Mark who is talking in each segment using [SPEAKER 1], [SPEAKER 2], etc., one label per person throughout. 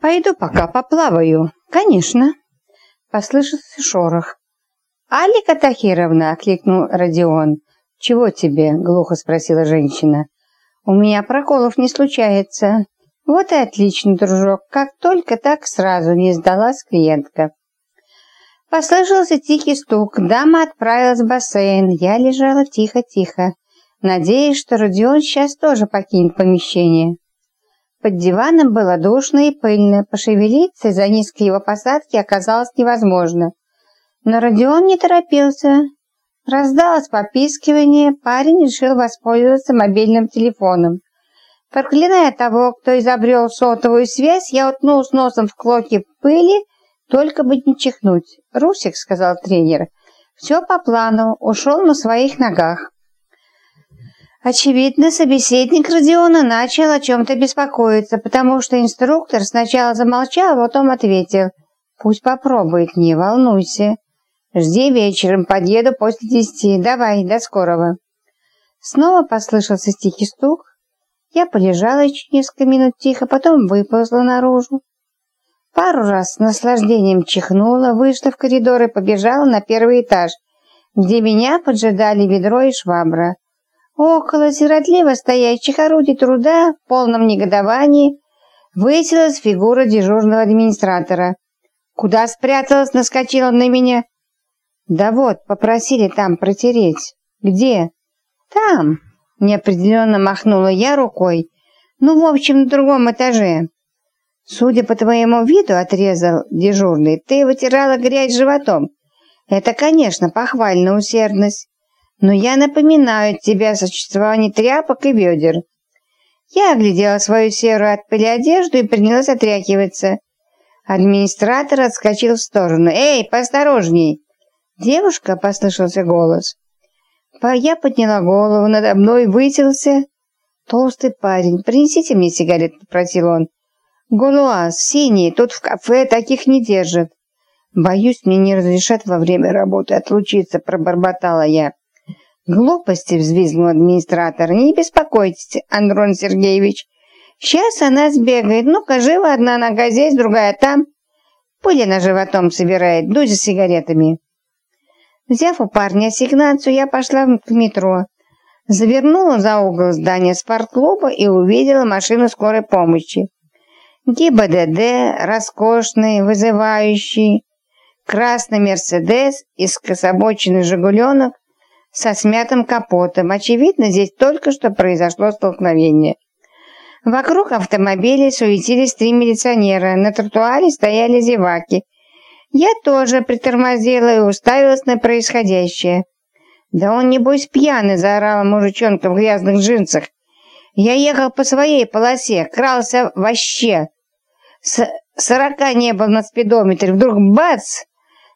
[SPEAKER 1] Пойду пока поплаваю. Конечно. Послышался шорох. «Алика Тахировна!» — окликнул Родион. «Чего тебе?» — глухо спросила женщина. «У меня проколов не случается». «Вот и отлично, дружок. Как только так сразу не сдалась клиентка». Послышался тихий стук. Дама отправилась в бассейн. Я лежала тихо-тихо, надеясь, что Родион сейчас тоже покинет помещение. Под диваном было душно и пыльно. Пошевелиться из-за низкой его посадки оказалось невозможно. Но Родион не торопился. Раздалось попискивание, парень решил воспользоваться мобильным телефоном. Проклиная того, кто изобрел сотовую связь, я уткнулся носом в клоки пыли, только бы не чихнуть. «Русик», — сказал тренер, — «все по плану, ушел на своих ногах». Очевидно, собеседник Родиона начал о чем-то беспокоиться, потому что инструктор сначала замолчал, а потом ответил. «Пусть попробует, не волнуйся. Жди вечером, подъеду после десяти. Давай, до скорого». Снова послышался тихий стук. Я полежала еще несколько минут тихо, потом выползла наружу. Пару раз с наслаждением чихнула, вышла в коридор и побежала на первый этаж, где меня поджидали ведро и швабра. Около сиротливо стоящих орудий труда в полном негодовании высилась фигура дежурного администратора. «Куда спряталась?» — наскочил он на меня. «Да вот, попросили там протереть». «Где?» «Там», — неопределенно махнула я рукой. «Ну, в общем, на другом этаже». «Судя по твоему виду, — отрезал дежурный, — ты вытирала грязь животом. Это, конечно, похвальная усердность но я напоминаю тебе о существовании тряпок и ведер. Я оглядела свою серую от пыли одежду и принялась отряхиваться. Администратор отскочил в сторону. «Эй, поосторожней!» «Девушка!» — послышался голос. Я подняла голову, надо мной вытелся толстый парень. «Принесите мне сигарет», — попросил он. «Голуаз, синий, тут в кафе таких не держат». «Боюсь, мне не разрешат во время работы отлучиться», — пробормотала я. «Глупости!» — взвизгнул администратор. «Не беспокойтесь, Андрон Сергеевич. Сейчас она сбегает. Ну-ка, жива одна нога здесь, другая там. Пыли на животом собирает. Дуй за сигаретами». Взяв у парня ассигнацию, я пошла к метро. Завернула за угол здания спортклуба и увидела машину скорой помощи. ГИБДД, роскошный, вызывающий, красный «Мерседес» и скособоченный «Жигуленок» со смятым капотом. Очевидно, здесь только что произошло столкновение. Вокруг автомобилей суетились три милиционера, на тротуаре стояли зеваки. Я тоже притормозила и уставилась на происходящее. «Да он, небось, пьяный!» — заорала мужичонка в грязных джинсах. «Я ехал по своей полосе, крался вообще. С сорока не был на спидометре, вдруг бац!»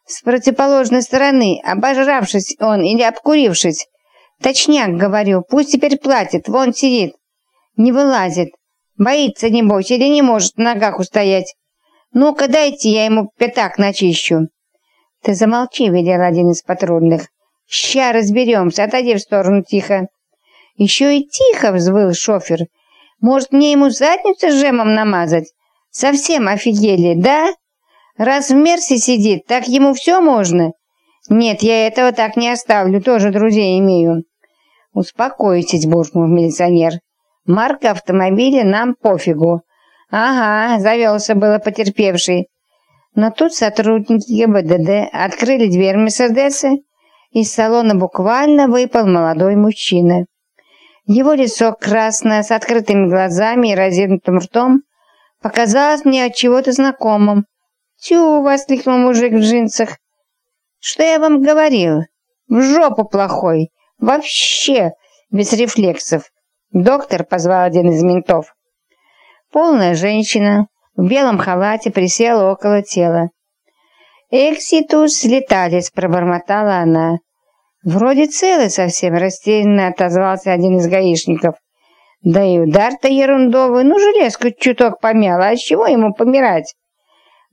[SPEAKER 1] С противоположной стороны, обожравшись он или обкурившись. Точняк, говорю, пусть теперь платит, вон сидит. Не вылазит. Боится, небось, или не может на ногах устоять. Ну-ка, дайте я ему пятак начищу. Ты замолчи, велел один из патрульных. Ща разберемся, отойди в сторону тихо. Еще и тихо, взвыл шофер. Может, мне ему задницу жемом намазать? Совсем офигели, да? Раз в Мерсе сидит, так ему все можно? Нет, я этого так не оставлю, тоже друзей имею. Успокойтесь, буркнул милиционер. Марка автомобиля нам пофигу. Ага, завелся было потерпевший. Но тут сотрудники ГИБДД открыли дверь Мерседеса, из салона буквально выпал молодой мужчина. Его лицо красное, с открытыми глазами и разинутым ртом, показалось мне от чего-то знакомым. «Тю!» — воскликнул мужик в джинсах. «Что я вам говорил? В жопу плохой! Вообще!» Без рефлексов. Доктор позвал один из ментов. Полная женщина в белом халате присела около тела. «Экситус леталис», — пробормотала она. «Вроде целый совсем», — растерянно отозвался один из гаишников. «Да и удар-то ерундовый, ну железку чуток помяла, а с чего ему помирать?»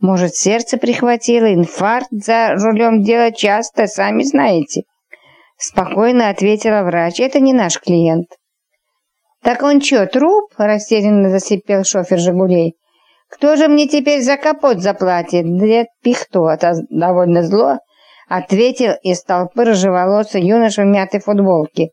[SPEAKER 1] Может, сердце прихватило, инфаркт за рулем делать часто, сами знаете. Спокойно ответила врач. Это не наш клиент. Так он что, труп? Растерянно засипел шофер «Жигулей». Кто же мне теперь за капот заплатит? Дед Пихто, это довольно зло, ответил из толпы рыжеволосый юноша в мятой футболке